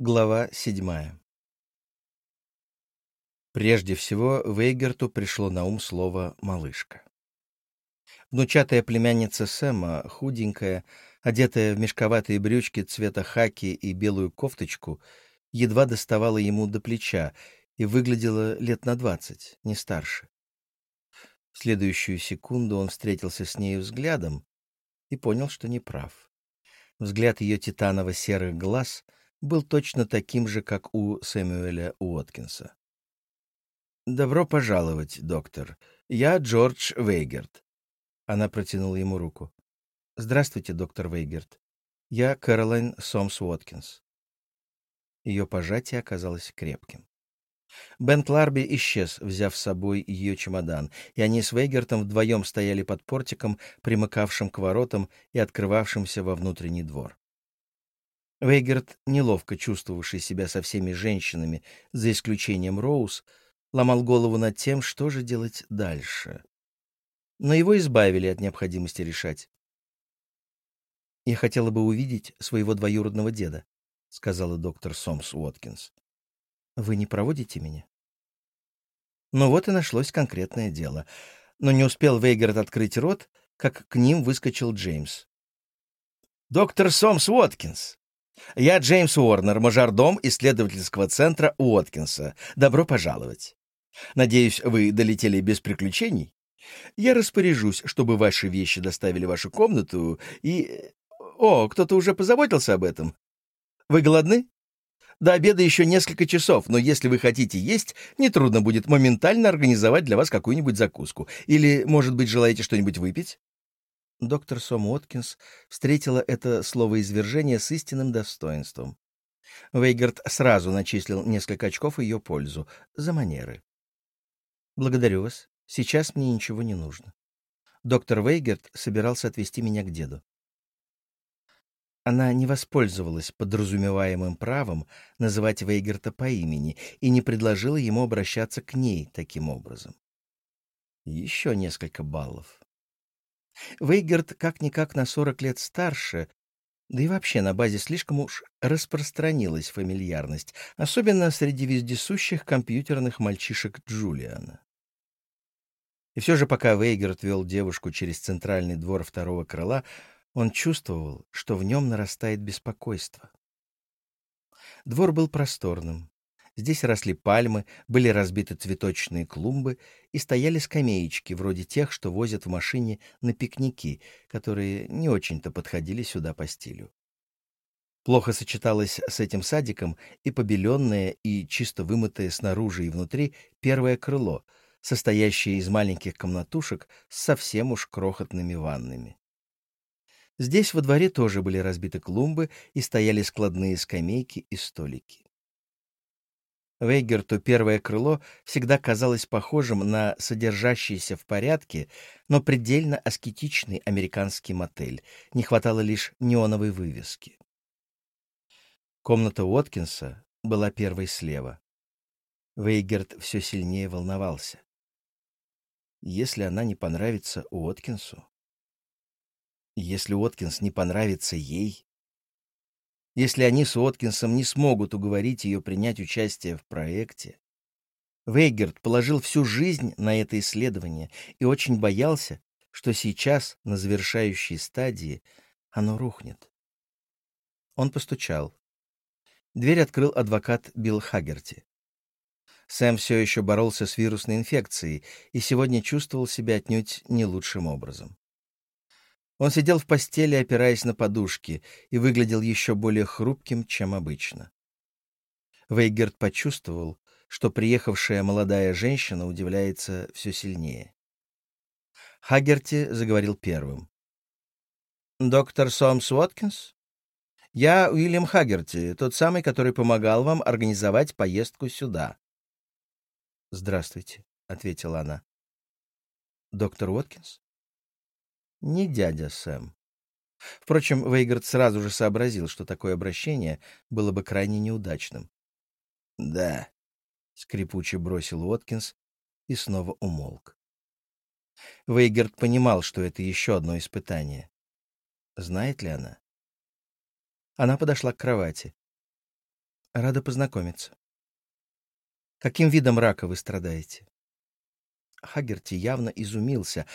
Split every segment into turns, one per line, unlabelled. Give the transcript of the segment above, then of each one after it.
Глава седьмая Прежде всего, Вейгерту пришло на ум слово «малышка». Внучатая племянница Сэма, худенькая, одетая в мешковатые брючки цвета хаки и белую кофточку, едва доставала ему до плеча и выглядела лет на двадцать, не старше. В следующую секунду он встретился с нею взглядом и понял, что не прав. Взгляд ее титаново-серых глаз — был точно таким же, как у Сэмюэля Уоткинса. «Добро пожаловать, доктор. Я Джордж Вейгерт». Она протянула ему руку. «Здравствуйте, доктор Вейгерт. Я Кэролайн Сомс Уоткинс». Ее пожатие оказалось крепким. Бен Кларби исчез, взяв с собой ее чемодан, и они с Вейгертом вдвоем стояли под портиком, примыкавшим к воротам и открывавшимся во внутренний двор. Вейгерт, неловко чувствовавший себя со всеми женщинами, за исключением Роуз, ломал голову над тем, что же делать дальше. Но его избавили от необходимости решать. «Я хотела бы увидеть своего двоюродного деда», — сказала доктор Сомс Уоткинс. «Вы не проводите меня?» Ну вот и нашлось конкретное дело. Но не успел Вейгерт открыть рот, как к ним выскочил Джеймс. «Доктор Сомс Уоткинс, я Джеймс Уорнер, мажордом исследовательского центра Уоткинса. Добро пожаловать. Надеюсь, вы долетели без приключений? Я распоряжусь, чтобы ваши вещи доставили в вашу комнату и... О, кто-то уже позаботился об этом. Вы голодны? До обеда еще несколько часов, но если вы хотите есть, нетрудно будет моментально организовать для вас какую-нибудь закуску. Или, может быть, желаете что-нибудь выпить? Доктор Сом Уоткинс встретила это словоизвержение с истинным достоинством. Вейгард сразу начислил несколько очков ее пользу за манеры. «Благодарю вас. Сейчас мне ничего не нужно. Доктор Вейгард собирался отвезти меня к деду». Она не воспользовалась подразумеваемым правом называть Вейгарта по имени и не предложила ему обращаться к ней таким образом. Еще несколько баллов. Вейгерт как-никак на 40 лет старше, да и вообще на базе слишком уж распространилась фамильярность, особенно среди вездесущих компьютерных мальчишек Джулиана. И все же, пока Вейгерт вел девушку через центральный двор второго крыла, он чувствовал, что в нем нарастает беспокойство. Двор был просторным, Здесь росли пальмы, были разбиты цветочные клумбы и стояли скамеечки, вроде тех, что возят в машине на пикники, которые не очень-то подходили сюда по стилю. Плохо сочеталось с этим садиком и побеленное, и чисто вымытое снаружи и внутри первое крыло, состоящее из маленьких комнатушек с совсем уж крохотными ваннами. Здесь во дворе тоже были разбиты клумбы и стояли складные скамейки и столики. Вейгерту первое крыло всегда казалось похожим на содержащийся в порядке, но предельно аскетичный американский мотель. Не хватало лишь неоновой вывески. Комната Уоткинса была первой слева. Вейгерт все сильнее волновался. Если она не понравится Уоткинсу, если Уоткинс не понравится ей, если они с Уоткинсом не смогут уговорить ее принять участие в проекте. Вейгерт положил всю жизнь на это исследование и очень боялся, что сейчас, на завершающей стадии, оно рухнет. Он постучал. Дверь открыл адвокат Билл Хагерти. Сэм все еще боролся с вирусной инфекцией и сегодня чувствовал себя отнюдь не лучшим образом. Он сидел в постели, опираясь на подушки, и выглядел еще более хрупким, чем обычно. Вейгерт почувствовал, что приехавшая молодая женщина удивляется все сильнее. Хагерти заговорил первым. «Доктор Сомс Уоткинс? Я Уильям Хагерти, тот самый, который помогал вам организовать поездку сюда». «Здравствуйте», — ответила она. «Доктор Уоткинс?» Не дядя Сэм. Впрочем, Вейгард сразу же сообразил, что такое обращение было бы крайне неудачным. «Да», — скрипуче бросил Уоткинс и снова умолк. Вейгард понимал, что это еще одно испытание. Знает ли она? Она подошла к кровати. Рада познакомиться. Каким видом рака вы страдаете? Хагерти явно изумился,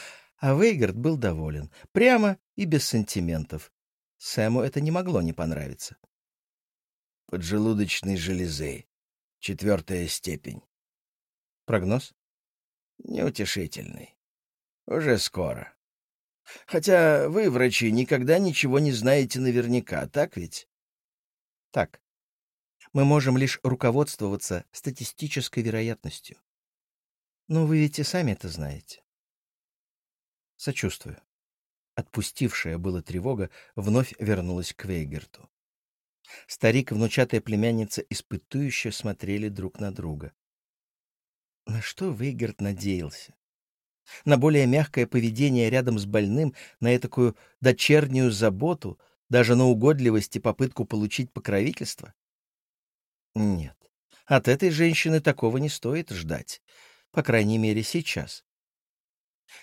а Вейгард был доволен, прямо и без сантиментов. Сэму это не могло не понравиться.
Поджелудочной железы. Четвертая степень.
Прогноз?
Неутешительный. Уже скоро. Хотя вы, врачи, никогда ничего не знаете наверняка, так ведь?
Так. Мы можем лишь руководствоваться статистической вероятностью. Но вы ведь и сами это знаете. Сочувствую. Отпустившая была тревога вновь вернулась к Вейгерту. Старик и внучатая племянница испытующе смотрели друг на друга. На что Вейгерт надеялся? На более мягкое поведение рядом с больным, на такую дочернюю заботу, даже на угодливость и попытку получить покровительство? Нет, от этой женщины такого не стоит ждать, по крайней мере сейчас.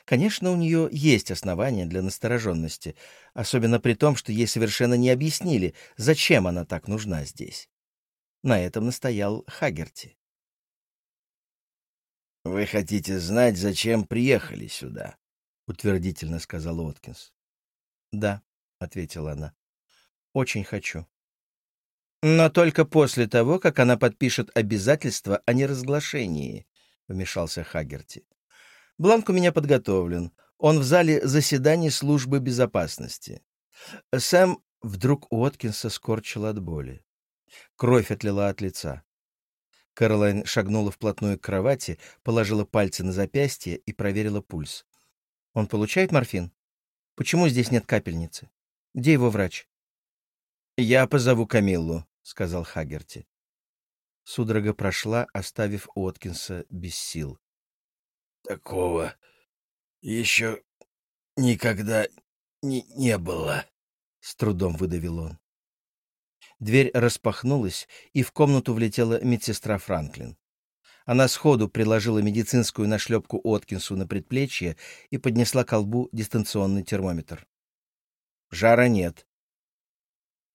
Конечно, у нее есть основания для настороженности, особенно при том, что ей совершенно не объяснили, зачем она так нужна здесь. На этом настоял Хагерти.
«Вы хотите знать, зачем приехали сюда?»
— утвердительно сказал Уоткинс. «Да», — ответила она, — «очень хочу». «Но только после того, как она подпишет обязательство о неразглашении», — вмешался Хагерти. Бланк у меня подготовлен. Он в зале заседаний службы безопасности. Сэм вдруг Уоткинса скорчил от боли. Кровь отлила от лица. Кэролайн шагнула вплотную к кровати, положила пальцы на запястье и проверила пульс. «Он получает морфин? Почему здесь нет капельницы? Где его врач?»
«Я позову Камиллу», — сказал Хагерти.
Судорога прошла, оставив Уоткинса без сил.
Такого еще никогда не, не было, — с трудом выдавил он.
Дверь распахнулась, и в комнату влетела медсестра Франклин. Она сходу приложила медицинскую нашлепку Откинсу на предплечье и поднесла к колбу дистанционный термометр. «Жара нет».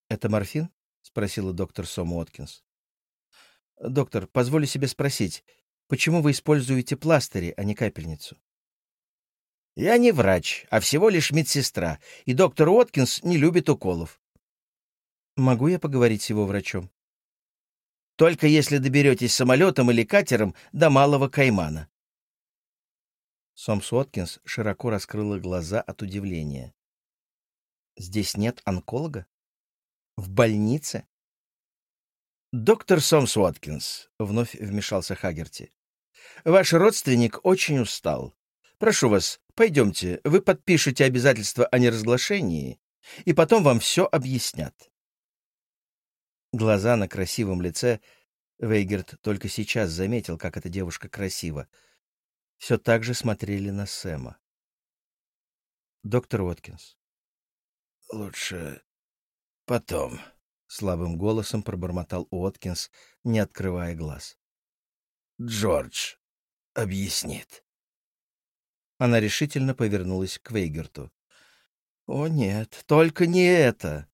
«Это морфин?» — спросила доктор Сом Откинс. «Доктор, позволю себе спросить, Почему вы используете пластыри, а не капельницу?
Я не врач, а всего лишь медсестра, и доктор Уоткинс не любит уколов.
Могу я поговорить с его врачом?
Только если доберетесь самолетом или катером до Малого Каймана.
Сомс Уоткинс широко раскрыла глаза от удивления. Здесь нет онколога? В больнице?
Доктор Сомс Уоткинс, вновь вмешался Хагерти. Ваш родственник очень устал. Прошу вас, пойдемте, вы подпишете обязательство о неразглашении, и потом вам все объяснят.
Глаза на красивом лице Вейгерт только сейчас заметил, как эта девушка красива. Все так же смотрели на Сэма. «Доктор Уоткинс».
«Лучше потом», — слабым голосом пробормотал Уоткинс, не открывая глаз. «Джордж объяснит».
Она решительно повернулась к Вейгерту. «О нет, только не это!»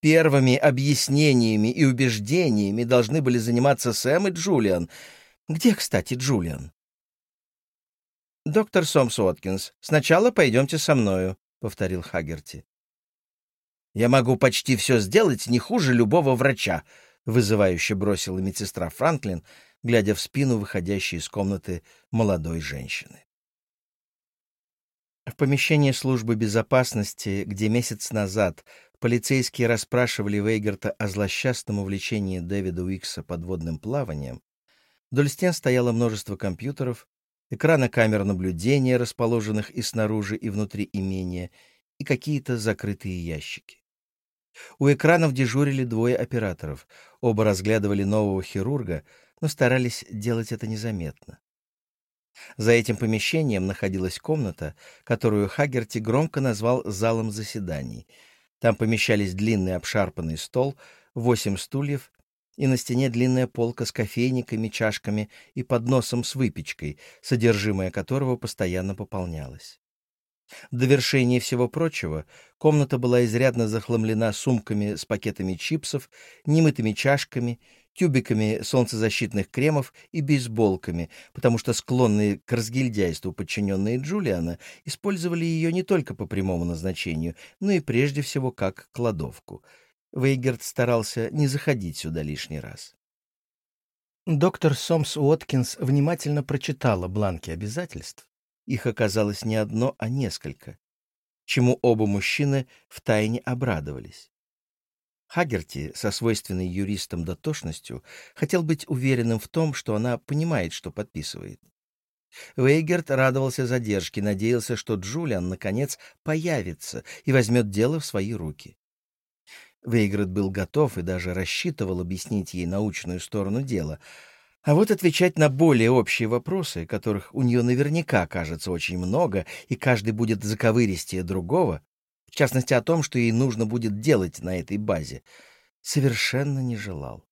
Первыми объяснениями и убеждениями должны были заниматься Сэм и Джулиан. Где, кстати, Джулиан? «Доктор Сомс Уоткинс, сначала пойдемте со мною», — повторил Хагерти. «Я могу почти все сделать не хуже любого врача», — вызывающе бросила медсестра Франклин, глядя в спину выходящей из комнаты молодой женщины. В помещении службы безопасности, где месяц назад полицейские расспрашивали Вейгерта о злосчастном увлечении Дэвида Уикса подводным плаванием, вдоль стен стояло множество компьютеров, экраны камер наблюдения, расположенных и снаружи, и внутри имения, и какие-то закрытые ящики. У экранов дежурили двое операторов. Оба разглядывали нового хирурга, но старались делать это незаметно. За этим помещением находилась комната, которую Хагерти громко назвал залом заседаний. Там помещались длинный обшарпанный стол, восемь стульев и на стене длинная полка с кофейниками, чашками и подносом с выпечкой, содержимое которого постоянно пополнялось. В довершение всего прочего, комната была изрядно захламлена сумками с пакетами чипсов, немытыми чашками, тюбиками солнцезащитных кремов и бейсболками, потому что склонные к разгильдяйству подчиненные Джулиана использовали ее не только по прямому назначению, но и прежде всего как кладовку. Вейгерт старался не заходить сюда лишний раз. Доктор Сомс Уоткинс внимательно прочитала бланки обязательств. Их оказалось не одно, а несколько, чему оба мужчины втайне обрадовались. Хагерти, со свойственной юристам дотошностью, хотел быть уверенным в том, что она понимает, что подписывает. Вейгерт радовался задержке, надеялся, что Джулиан, наконец, появится и возьмет дело в свои руки. Вейгерт был готов и даже рассчитывал объяснить ей научную сторону дела, а вот отвечать на более общие вопросы, которых у нее наверняка кажется очень много, и каждый будет заковыристее другого, в частности о том, что ей нужно будет делать на этой базе, совершенно не желал.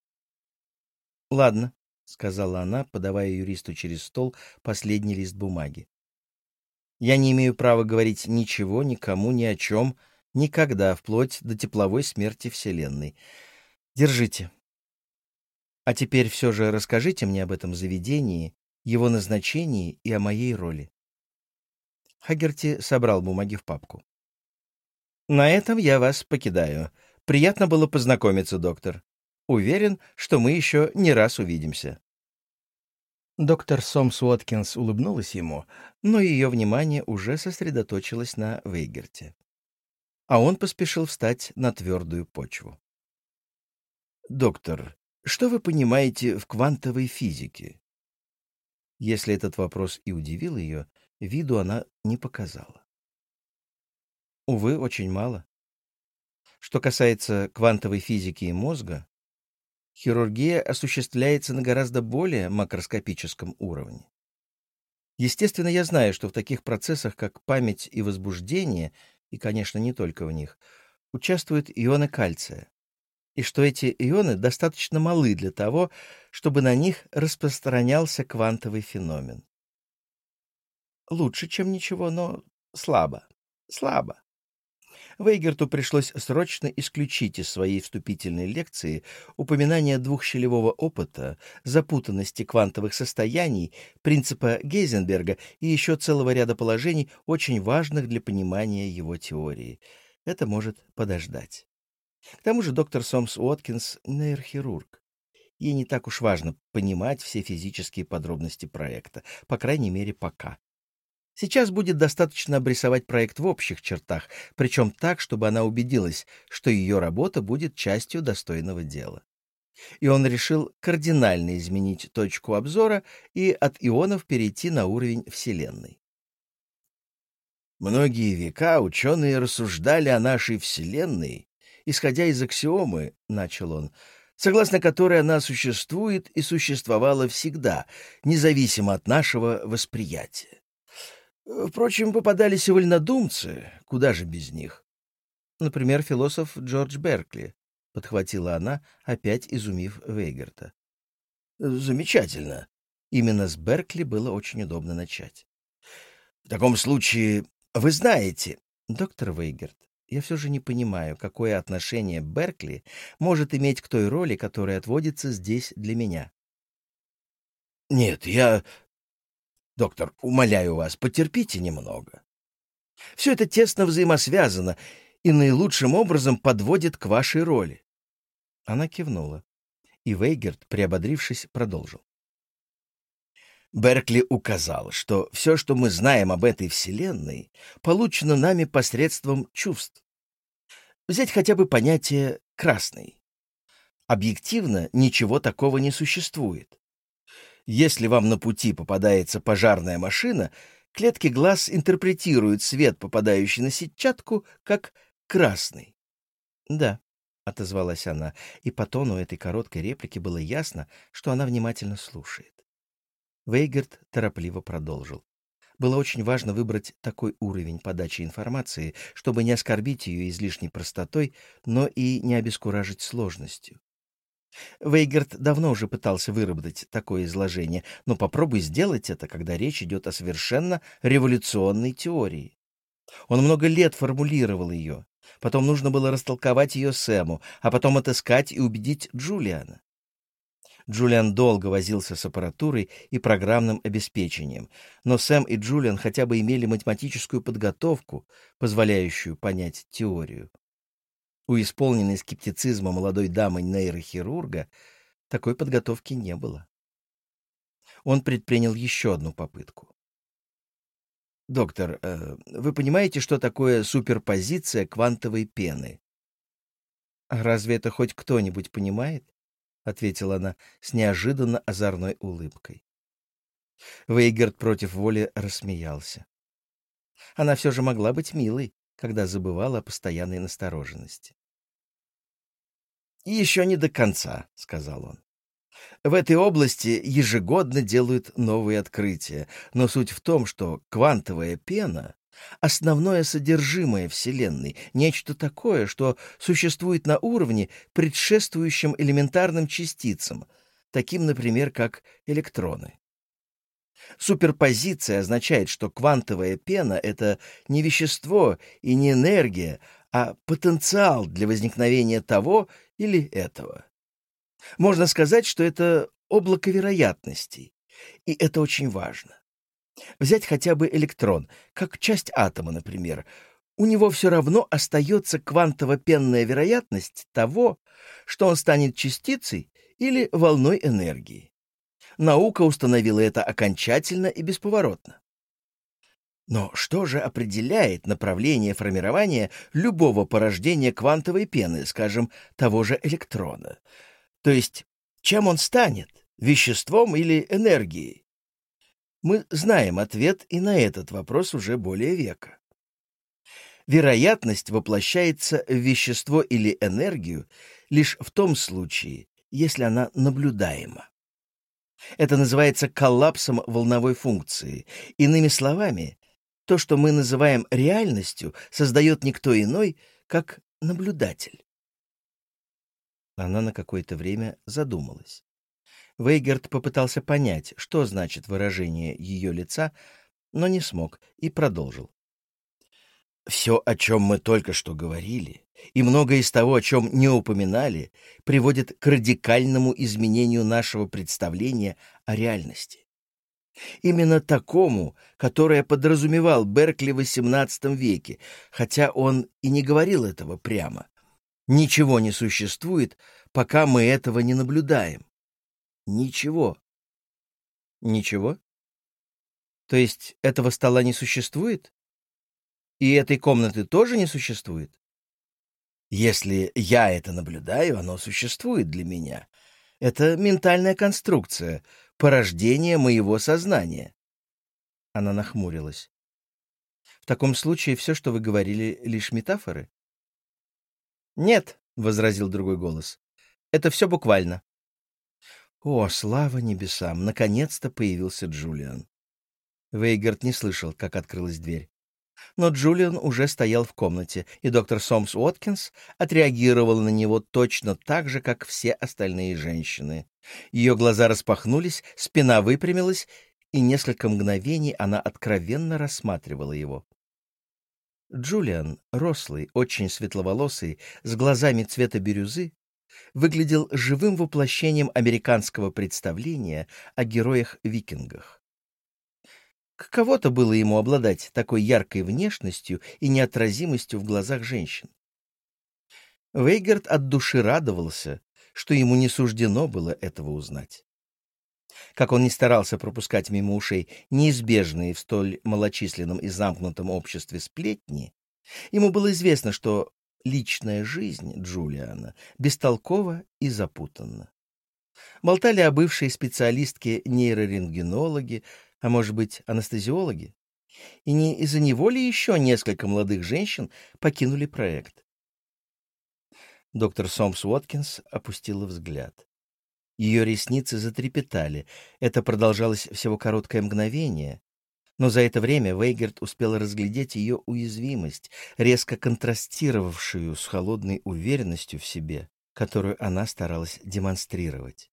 «Ладно», — сказала она, подавая юристу через стол последний лист бумаги. «Я не имею права говорить ничего, никому, ни о чем, никогда, вплоть до тепловой смерти Вселенной. Держите. А теперь все же расскажите мне об этом заведении, его назначении и о моей роли». Хагерти собрал бумаги в папку. На этом я вас покидаю. Приятно было познакомиться, доктор. Уверен, что мы еще не раз увидимся. Доктор Сомс Уоткинс улыбнулась ему, но ее внимание уже сосредоточилось на Вейгерте. А он поспешил встать на твердую почву. «Доктор, что вы понимаете в квантовой физике?» Если этот вопрос и удивил ее, виду она не показала. Увы, очень мало. Что касается квантовой физики и мозга, хирургия осуществляется на гораздо более макроскопическом уровне. Естественно, я знаю, что в таких процессах, как память и возбуждение, и, конечно, не только в них, участвуют ионы кальция, и что эти ионы достаточно малы для того, чтобы на них распространялся квантовый феномен. Лучше, чем ничего, но слабо, слабо. Вейгерту пришлось срочно исключить из своей вступительной лекции упоминание двухщелевого опыта, запутанности квантовых состояний, принципа Гейзенберга и еще целого ряда положений, очень важных для понимания его теории. Это может подождать. К тому же доктор Сомс Уоткинс — нейрохирург. Ей не так уж важно понимать все физические подробности проекта, по крайней мере, пока. Сейчас будет достаточно обрисовать проект в общих чертах, причем так, чтобы она убедилась, что ее работа будет частью достойного дела. И он решил кардинально изменить точку обзора и от ионов перейти на уровень Вселенной. Многие века ученые рассуждали о нашей Вселенной, исходя из аксиомы, — начал он, — согласно которой она существует и существовала всегда, независимо от нашего восприятия. Впрочем, попадались и вольнодумцы, куда же без них. Например, философ Джордж Беркли, — подхватила она, опять изумив Вейгерта. Замечательно. Именно с Беркли было очень удобно начать. В таком случае, вы знаете... Доктор Вейгерт, я все же не понимаю, какое отношение Беркли может иметь к той роли, которая отводится здесь для меня. Нет, я Доктор, умоляю вас, потерпите немного. Все это тесно взаимосвязано и наилучшим образом подводит к вашей роли. Она кивнула, и Вейгерт, приободрившись, продолжил. Беркли указал, что все, что мы знаем об этой Вселенной, получено нами посредством чувств. Взять хотя бы понятие «красный». Объективно ничего такого не существует. Если вам на пути попадается пожарная машина, клетки глаз интерпретируют свет, попадающий на сетчатку, как красный. «Да», — отозвалась она, и по тону этой короткой реплики было ясно, что она внимательно слушает. Вейгерт торопливо продолжил. Было очень важно выбрать такой уровень подачи информации, чтобы не оскорбить ее излишней простотой, но и не обескуражить сложностью. Вейгерт давно уже пытался выработать такое изложение, но попробуй сделать это, когда речь идет о совершенно революционной теории. Он много лет формулировал ее. Потом нужно было растолковать ее Сэму, а потом отыскать и убедить Джулиана. Джулиан долго возился с аппаратурой и программным обеспечением, но Сэм и Джулиан хотя бы имели математическую подготовку, позволяющую понять теорию. У исполненной скептицизма молодой дамы нейрохирурга такой подготовки не было. Он предпринял еще одну попытку. «Доктор, э, вы понимаете, что такое суперпозиция квантовой пены?» «Разве это хоть кто-нибудь понимает?» — ответила она с неожиданно озорной улыбкой. Вейгерт против воли рассмеялся. Она все же могла быть милой, когда забывала о постоянной настороженности. «Еще не до конца», — сказал он. В этой области ежегодно делают новые открытия, но суть в том, что квантовая пена — основное содержимое Вселенной, нечто такое, что существует на уровне, предшествующем элементарным частицам, таким, например, как электроны. Суперпозиция означает, что квантовая пена — это не вещество и не энергия, а потенциал для возникновения того или этого. Можно сказать, что это облако вероятностей, и это очень важно. Взять хотя бы электрон, как часть атома, например. У него все равно остается квантово-пенная вероятность того, что он станет частицей или волной энергии. Наука установила это окончательно и бесповоротно. Но что же определяет направление формирования любого порождения квантовой пены, скажем, того же электрона? То есть, чем он станет, веществом или энергией? Мы знаем ответ и на этот вопрос уже более века. Вероятность воплощается в вещество или энергию лишь в том случае, если она наблюдаема. Это называется коллапсом волновой функции. Иными словами, то, что мы называем реальностью, создает никто иной, как наблюдатель. Она на какое-то время задумалась. Вейгерт попытался понять, что значит выражение ее лица, но не смог и продолжил. Все, о чем мы только что говорили, и многое из того, о чем не упоминали, приводит к радикальному изменению нашего представления о реальности. Именно такому, которое подразумевал Беркли в XVIII веке, хотя он и не говорил этого прямо. Ничего не существует, пока мы этого не наблюдаем. Ничего. Ничего? То есть этого стола не существует? И этой комнаты тоже не существует? Если я это наблюдаю, оно существует для меня. Это ментальная конструкция, порождение моего сознания. Она нахмурилась. В таком случае все, что вы говорили, лишь метафоры? «Нет», — возразил другой голос, — «это все буквально». О, слава небесам! Наконец-то появился Джулиан. Вейгард не слышал, как открылась дверь. Но Джулиан уже стоял в комнате, и доктор Сомс Уоткинс отреагировал на него точно так же, как все остальные женщины. Ее глаза распахнулись, спина выпрямилась, и несколько мгновений она откровенно рассматривала его. Джулиан, рослый, очень светловолосый, с глазами цвета бирюзы, выглядел живым воплощением американского представления о героях-викингах. Каково-то было ему обладать такой яркой внешностью и неотразимостью в глазах женщин. Вейгард от души радовался, что ему не суждено было этого узнать. Как он не старался пропускать мимо ушей неизбежные в столь малочисленном и замкнутом обществе сплетни, ему было известно, что личная жизнь Джулиана бестолкова и запутанна. Болтали о бывшей специалистке нейрорентгенологи, а может быть, анестезиологи? И не из-за него ли еще несколько молодых женщин покинули проект? Доктор Сомс Уоткинс опустила взгляд. Ее ресницы затрепетали. Это продолжалось всего короткое мгновение. Но за это время Вейгерт успел разглядеть ее уязвимость, резко контрастировавшую с холодной уверенностью в себе, которую она старалась демонстрировать.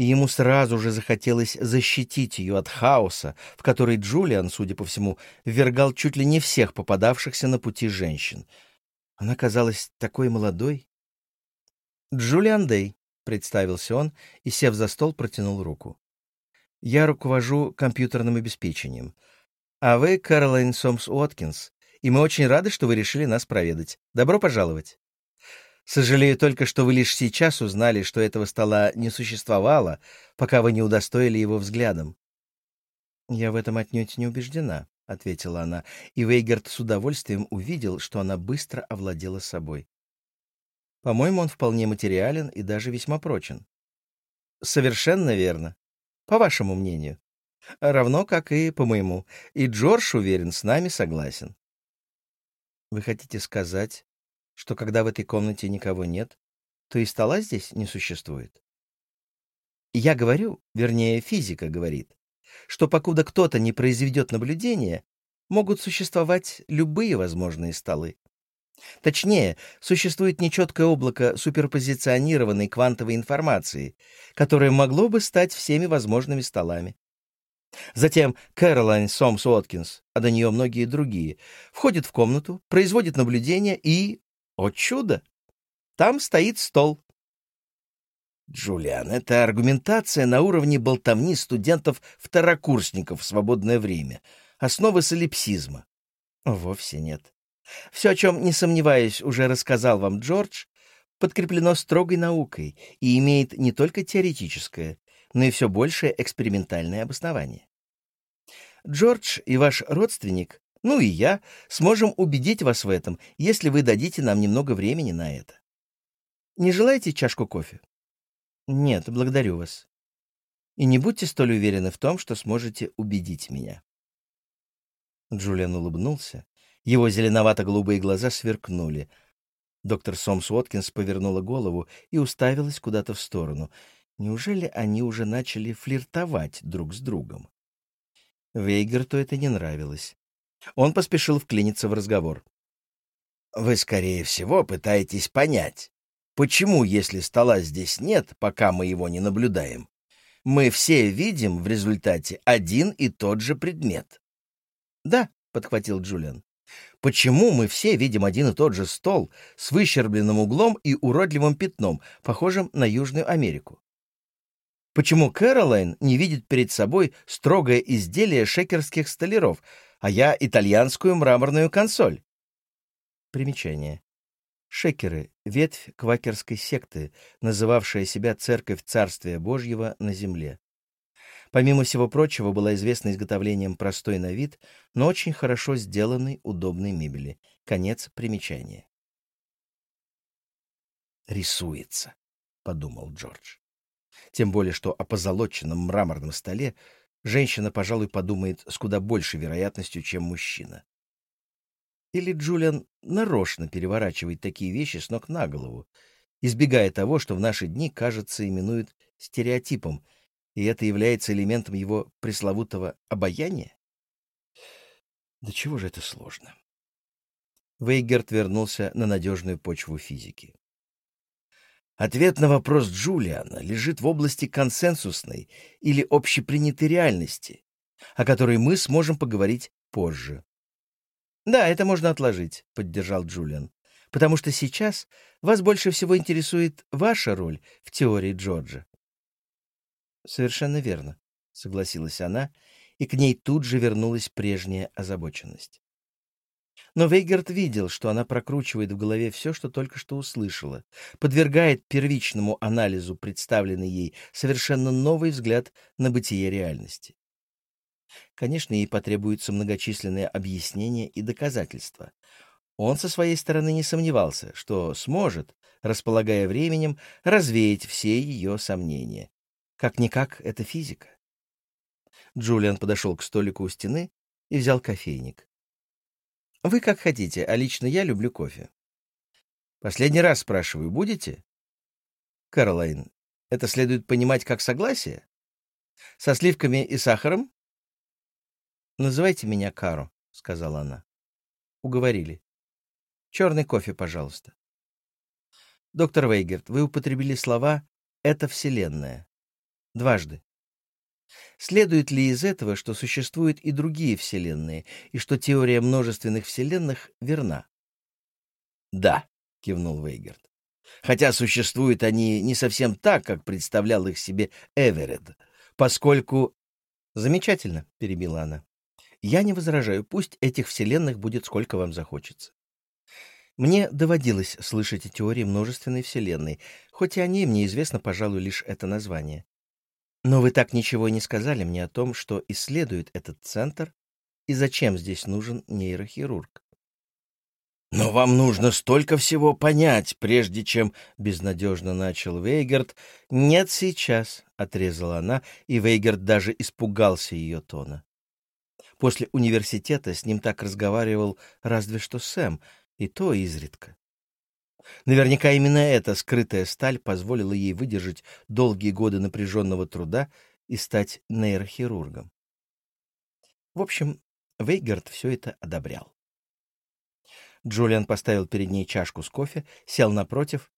И ему сразу же захотелось защитить ее от хаоса, в который Джулиан, судя по всему, ввергал чуть ли не всех попадавшихся на пути женщин. Она казалась такой молодой. «Джулиан Дэй», — представился он и, сев за стол, протянул руку. «Я руковожу компьютерным обеспечением. А вы Кэролайн Сомс Уоткинс, и мы очень рады, что вы решили нас проведать. Добро пожаловать». Сожалею только, что вы лишь сейчас узнали, что этого стола не существовало, пока вы не удостоили его взглядом. Я в этом отнюдь не убеждена, ответила она, и Вейгерт с удовольствием увидел, что она быстро овладела собой. По-моему, он вполне материален и даже весьма прочен. Совершенно верно. По вашему мнению. Равно как и по моему. И Джордж, уверен, с нами согласен. Вы хотите сказать, что когда в этой комнате никого нет, то и стола здесь не существует. Я говорю, вернее, физика говорит, что покуда кто-то не произведет наблюдение, могут существовать любые возможные столы. Точнее, существует нечеткое облако суперпозиционированной квантовой информации, которое могло бы стать всеми возможными столами. Затем Кэролайн Сомс Уоткинс, а до нее многие другие, входит в комнату, производит наблюдение и о чудо! Там стоит стол. Джулиан, это аргументация на уровне болтовни студентов-второкурсников в свободное время. Основы солипсизма. Вовсе нет. Все, о чем, не сомневаюсь, уже рассказал вам Джордж, подкреплено строгой наукой и имеет не только теоретическое, но и все большее экспериментальное обоснование. Джордж и ваш родственник ну и я, сможем убедить вас в этом, если вы дадите нам немного времени на это. Не желаете чашку кофе? Нет, благодарю вас. И не будьте столь уверены в том, что сможете убедить меня. Джулиан улыбнулся. Его зеленовато-голубые глаза сверкнули. Доктор Сомс Уоткинс повернула голову и уставилась куда-то в сторону. Неужели они уже начали флиртовать друг с другом? Вейгерту это не нравилось. Он поспешил вклиниться в разговор. «Вы, скорее всего, пытаетесь понять, почему, если стола здесь нет, пока мы его не наблюдаем, мы все видим в результате один и тот же предмет?» «Да», — подхватил Джулиан. «Почему мы все видим один и тот же стол с выщербленным углом и уродливым пятном, похожим на Южную Америку? Почему Кэролайн не видит перед собой строгое изделие шекерских столяров, а я итальянскую мраморную консоль. Примечание. Шекеры — ветвь квакерской секты, называвшая себя Церковь Царствия Божьего на земле. Помимо всего прочего, была известна изготовлением простой на вид, но очень хорошо сделанной удобной мебели. Конец примечания. «Рисуется», — подумал Джордж. Тем более, что о позолоченном мраморном столе женщина, пожалуй, подумает с куда большей вероятностью, чем мужчина. Или Джулиан нарочно переворачивает такие вещи с ног на голову, избегая того, что в наши дни, кажется, именуют стереотипом, и это является элементом его пресловутого обаяния? Да чего же это сложно? Вейгерт вернулся на надежную почву физики. Ответ на вопрос Джулиана лежит в области консенсусной или общепринятой реальности, о которой мы сможем поговорить позже. «Да, это можно отложить», — поддержал Джулиан, «потому что сейчас вас больше всего интересует ваша роль в теории Джорджа». «Совершенно верно», — согласилась она, и к ней тут же вернулась прежняя озабоченность. Но Вейгерт видел, что она прокручивает в голове все, что только что услышала, подвергает первичному анализу представленный ей совершенно новый взгляд на бытие реальности. Конечно, ей потребуются многочисленные объяснения и доказательства. Он со своей стороны не сомневался, что сможет, располагая временем, развеять все ее сомнения. Как-никак, это физика. Джулиан подошел к столику у стены и взял кофейник. Вы как хотите, а лично я люблю кофе. Последний раз спрашиваю, будете? Каролайн, это следует понимать как согласие? Со сливками и сахаром? Называйте меня Каро, сказала она. Уговорили. Черный кофе, пожалуйста. Доктор Вейгерт, вы употребили слова «это Вселенная». Дважды. Следует ли из этого, что существуют и другие вселенные, и что теория множественных вселенных верна?
«Да», — кивнул Вейгерт. «Хотя существуют они не совсем так, как представлял их себе Эверетт, поскольку...»
«Замечательно», — перебила она. «Я не возражаю, пусть этих вселенных будет сколько вам захочется. Мне доводилось слышать о теории множественной вселенной, хоть и о ней мне известно, пожалуй, лишь это название. Но вы так ничего и не сказали мне о том, что исследует этот центр и зачем здесь нужен нейрохирург.
«Но вам нужно столько всего понять, прежде чем...» — безнадежно начал Вейгерт.
«Нет, сейчас», — отрезала она, и Вейгерт даже испугался ее тона. После университета с ним так разговаривал разве что Сэм, и то изредка. Наверняка именно эта скрытая сталь позволила ей выдержать долгие годы напряженного труда и стать нейрохирургом. В общем, Вейгард все это одобрял. Джулиан поставил перед ней чашку с кофе, сел напротив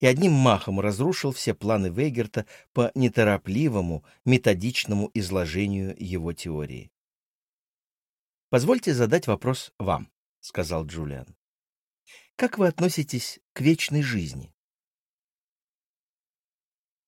и одним махом разрушил все планы Вейгерта по неторопливому, методичному изложению его теории. «Позвольте задать вопрос вам», — сказал Джулиан. «Как вы относитесь к вечной жизни?»